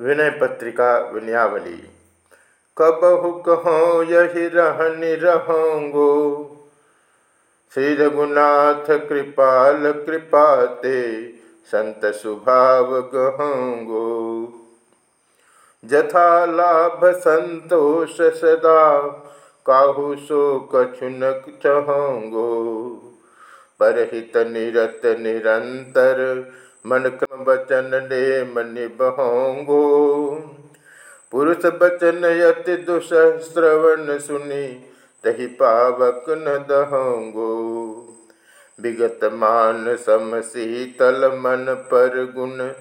विनय पत्रिका विनयावली। कबहु कहो, यही रहनि रहोंगो। श्री रघुनाथ कृपाल कृपाते, संत स्वभाव गहोंगो जथा लाभ संतोष सदा, काहू सो कछुनक चहोंगो। परहित निरत निरंतर मन क्रम बचन ने मन बहोंगो। पुरुष बचन यति दुसहस्रवन सुनी, तही पावक न दहोंगो। विगत मान सम शीतल मन पर गुण,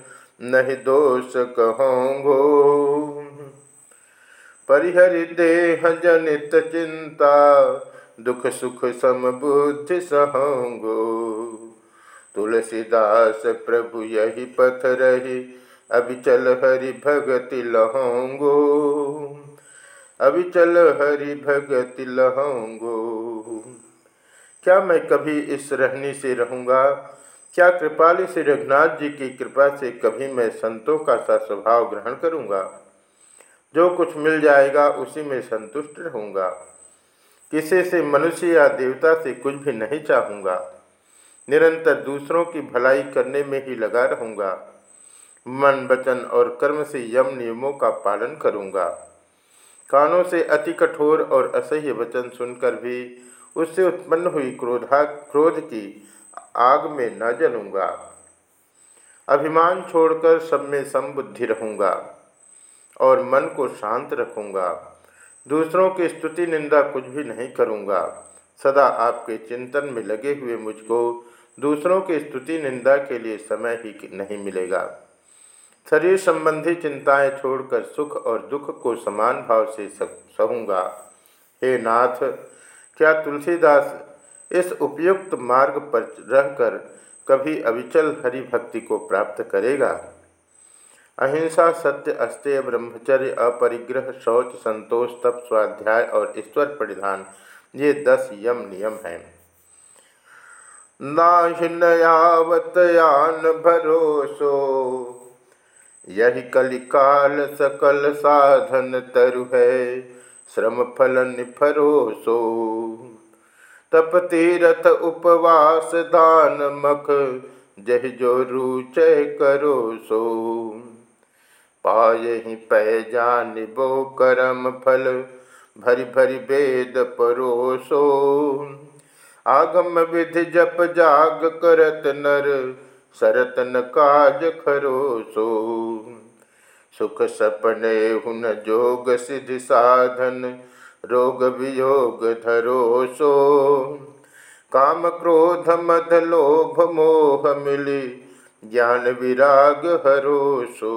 नहीं दोष कहोंगो। परिहरि देह जनित चिंता, दुख सुख सम बुद्धि सहोंगो। तुलसीदास प्रभु यही पथ रही। अभिचल हरि भगति लहोंगो। अभिचल हरि भगति लहोंगो। क्या मैं कभी इस रहनी से रहूँगा? क्या कृपाली श्री रघुनाथ जी की कृपा से कभी मैं संतों का सा स्वभाव ग्रहण करूँगा? जो कुछ मिल जाएगा उसी में संतुष्ट रहूँगा। किसी से मनुष्य या देवता से कुछ भी नहीं चाहूँगा। निरंतर दूसरों की भलाई करने में ही लगा रहूँगा। मन, वचन और कर्म से यम नियमों का पालन करूँगा। कानों से अति कठोर और असह्य वचन सुनकर भी उससे उत्पन्न हुई क्रोधा, क्रोध की आग में न जलूँगा। अभिमान छोड़कर सब में समबुद्धि रहूँगा और मन को शांत रखूँगा। दूसरों की स्तुति, निंदा कुछ भी नहीं करूँगा। सदा आपके चिंतन में लगे हुए मुझको दूसरों की स्तुति निंदा के लिए समय ही नहीं मिलेगा। शरीर संबंधी चिंताएँ छोड़कर सुख और दुख को समान भाव से सहूँगा। हे नाथ, क्या तुलसीदास इस उपयुक्त मार्ग पर रहकर कभी अविचल हरि भक्ति को प्राप्त करेगा? अहिंसा, सत्य, अस्त्य, ब्रह्मचर्य, अपरिग्रह, शौच, संतोष, तप, स्वाध्याय और ईश्वर परिधान, ये दस यम नियम हैं। नाहिनयावत यान भरोसो। यही कलिकाल सकल साधन तरु है श्रम फल निफरोसो। तप तीरथ उपवास दान मख, जह जो रुचय करो सो पाए ही पै जान बो करम फल, भरी भरी वेद परोसो। आगम विधि जप जाग करत नर सरतन काज खरोसो सुख सपने हुन जोग सिद्धि साधन, रोग वियोग धरो सो। काम क्रोध मद लोभ मोह मिली, ज्ञान विराग हरो सो।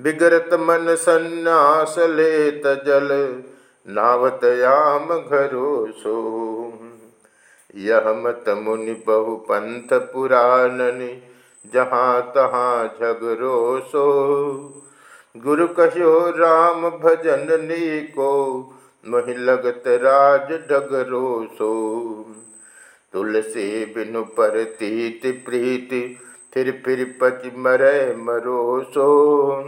बिगरत मन संन्यास लेत जल नावतयाम घरो सो। यह मत मुनि बहु पंथ पुराणनि, जहाँ तहाँ झगरो सो। गुरु कहो, राम भजन को मही लगत राज डगरो सो। तुलसी बिनु पर तीत प्रीति, फिर फिर पच मरे मरो सो।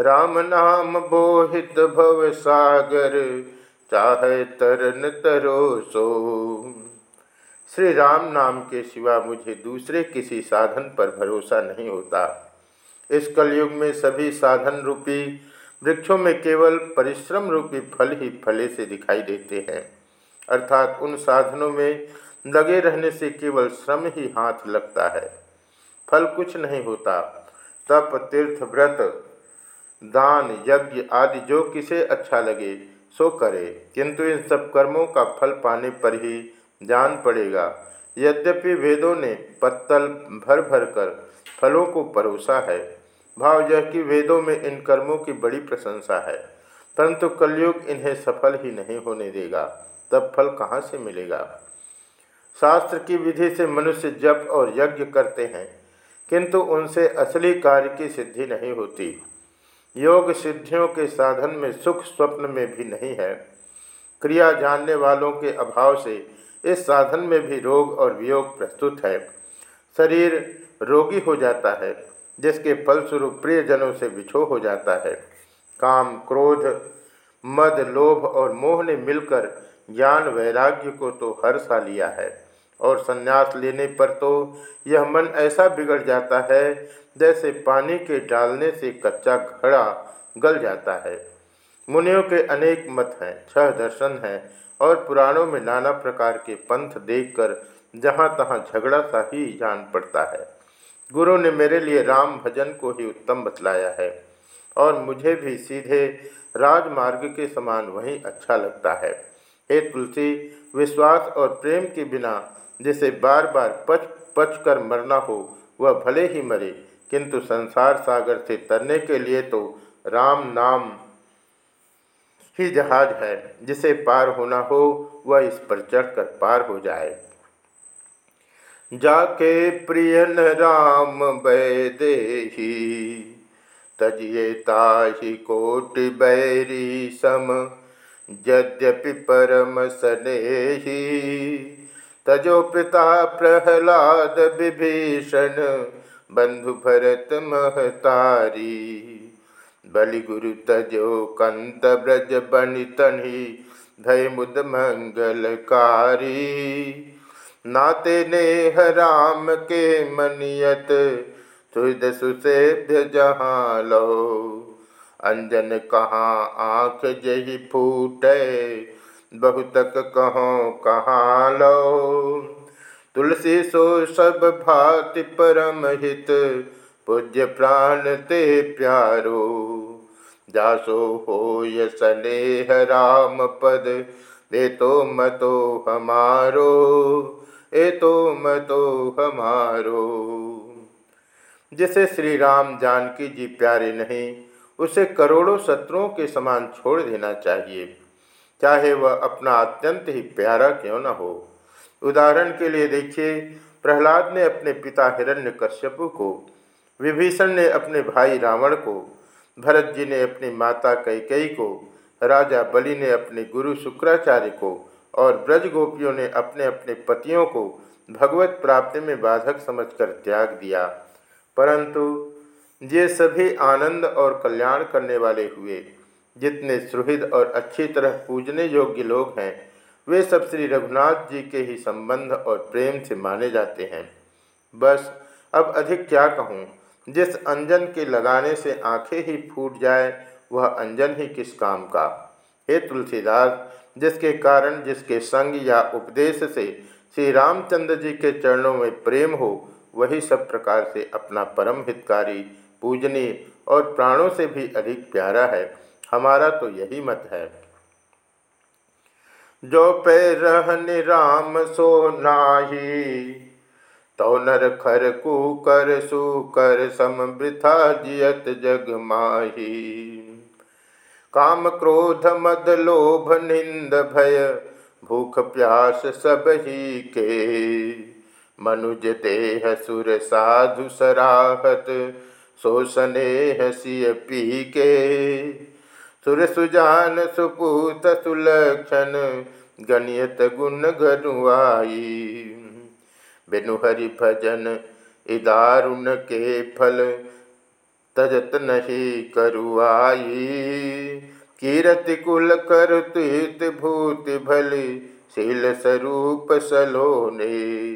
राम नाम बोहित भव सागर, चाहे तरन तरो सो। श्री राम नाम के सिवा मुझे दूसरे किसी साधन पर भरोसा नहीं होता। इस कलयुग में सभी साधन रूपी वृक्षों में केवल परिश्रम रूपी फल ही फले से दिखाई देते हैं। अर्थात उन साधनों में लगे रहने से केवल श्रम ही हाथ लगता है। फल कुछ नहीं होता। तप, तीर्थ, व्रत, दान, यज्ञ आदि जो किसे अच्छा लगे, सो करे। किंतु इन सब कर्मों का फल पाने पर ही जान पड़ेगा। यद्यपि वेदों ने पत्तल भर भर कर फलों को परोसा है, भाव यह कि वेदों में इन कर्मों की बड़ी प्रशंसा है, परंतु कलयुग इन्हें सफल ही नहीं होने देगा, तब फल कहाँ से मिलेगा? शास्त्र की विधि से मनुष्य जप और यज्ञ करते हैं, किंतु उनसे असली कार्य की सिद्धि नहीं होती। योग सिद्धियों के साधन में सुख स्वप्न में भी नहीं है। क्रिया जानने वालों के अभाव से इस साधन में भी रोग और वियोग प्रस्तुत है। शरीर रोगी हो जाता है, जिसके फलस्वरूप प्रियजनों से बिछो हो जाता है। काम, क्रोध, मद, लोभ और मोह ने मिलकर ज्ञान, वैराग्य को तो हर सा लिया है। और संन्यास लेने पर तो यह मन ऐसा बिगड़ जाता है, जैसे पानी के डालने से कच्चा घड़ा गल जाता है। मुनियों के अनेक मत हैं, छह दर्शन हैं और पुराणों में नाना प्रकार के पंथ देखकर जहाँ तहाँ झगड़ा सा ही जान पड़ता है। गुरु ने मेरे लिए राम भजन को ही उत्तम बतलाया है और मुझे भी सीधे राजमार्ग के समान वही अच्छा लगता है। हे तुलसी, विश्वास और प्रेम के बिना जिसे बार बार पच पच कर मरना हो, वह भले ही मरे, किंतु संसार सागर से तरने के लिए तो राम नाम ही जहाज़ है, जिसे पार होना हो, वह इस पर चढ़कर पार हो जाए। जाके प्रियन राम वैदे तजिए ताहि कोटि बैरी सम, यद्यपि परम सनेही। तजो पिता प्रहलाद विभीषण, बंधु भरत महतारी। बलि गुरु तजो कंत ब्रज बनि तनि धय मुद मंगलकारी नाते नेह राम के मनियत सुद सुसेभ्य जहाँ लो अंजन कहाँ आँख जही फूटे, बहुतक कहो कहाँ लो तुलसी सो सब भाति परम हित पूज्य प्राण ते प्यारो। जासो हो स्नेह राम पद, ए तो मतो हमारो, ए तो मतो हमारो। जिसे श्री राम जानकी जी प्यारे नहीं, उसे करोड़ों शत्रुओं के समान छोड़ देना चाहिए। चाहे वह अपना अत्यंत ही प्यारा क्यों न हो। उदाहरण के लिए देखिए, प्रहलाद ने अपने पिता हिरण्य कश्यपु को विभीषण ने अपने भाई रावण को, भरत जी ने अपनी माता कैकई को, राजा बलि ने अपने गुरु शुक्राचार्य को और ब्रज गोपियों ने अपने अपने पतियों को भगवत प्राप्ति में बाधक समझकर त्याग दिया। परंतु ये सभी आनंद और कल्याण करने वाले हुए, जितने सुहृद और अच्छी तरह पूजने योग्य लोग हैं, वे सब श्री रघुनाथ जी के ही संबंध और प्रेम से माने जाते हैं। बस अब अधिक क्या कहूँ? जिस अंजन के लगाने से आँखें ही फूट जाए, वह अंजन ही किस काम का? हे तुलसीदास, जिसके कारण, जिसके संग या उपदेश से श्री रामचंद्र जी के चरणों में प्रेम हो, वही सब प्रकार से अपना परम हितकारी, पूजनीय और प्राणों से भी अधिक प्यारा है। हमारा तो यही मत है। जो पे रहन राम सो नाही। तो नर खर कुकर सुकर समृथा जियत जग माही। काम क्रोध मद लोभ निंद भय, भूख प्यास सब ही के। मनुज देह सुर साधु सराहत स्नेह सिय पी के सुर सुजान सुपूत सुलक्षण गणियत गुण गनुआई बिनु हरि भजन इदारुण के फल, तजत नहीं करुआई। कीरति कुल कर तुत भूति भली, शील स्वरूप सलोने।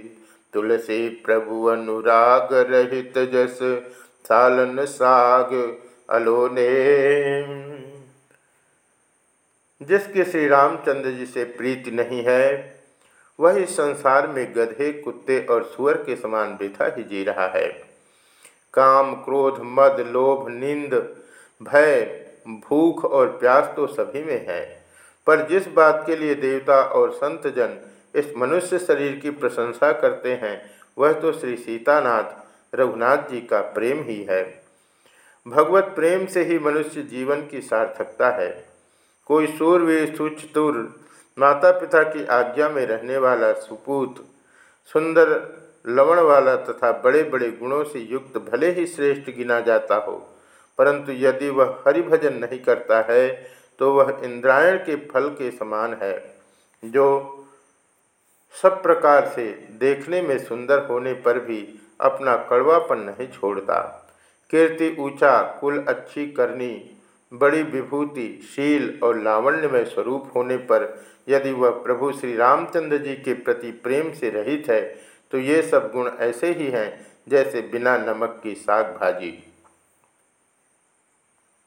तुलसी प्रभु अनुराग रहित जस, सालन साग अलोने। जिसके श्री रामचंद्र जी से प्रीति नहीं है वह इस संसार में गधे, कुत्ते और सुअर के समान वृथा ही जी रहा है। काम, क्रोध, मद, लोभ, नींद, भय, भूख और प्यास तो सभी में है। पर जिस बात के लिए देवता और संत जन इस मनुष्य शरीर की प्रशंसा करते हैं, वह तो श्री सीतानाथ रघुनाथ जी का प्रेम ही है। भगवत प्रेम से ही मनुष्य जीवन की सार्थकता है। कोई सूरवीर, सुचतुर माता पिता की आज्ञा में रहने वाला सुपूत, सुंदर लवण वाला तथा बड़े बड़े गुणों से युक्त भले ही श्रेष्ठ गिना जाता हो, परंतु यदि वह हरिभजन नहीं करता है तो वह इंद्रायण के फल के समान है, जो सब प्रकार से देखने में सुंदर होने पर भी अपना कड़वापन नहीं छोड़ता। कीर्ति, ऊँचा, कुल, अच्छी, करनी, बड़ी विभूति, शील और लावण्य में स्वरूप होने पर यदि वह प्रभु श्री रामचंद्र जी के प्रति प्रेम से रहित है तो ये सब गुण ऐसे ही हैं जैसे बिना नमक की साग भाजी।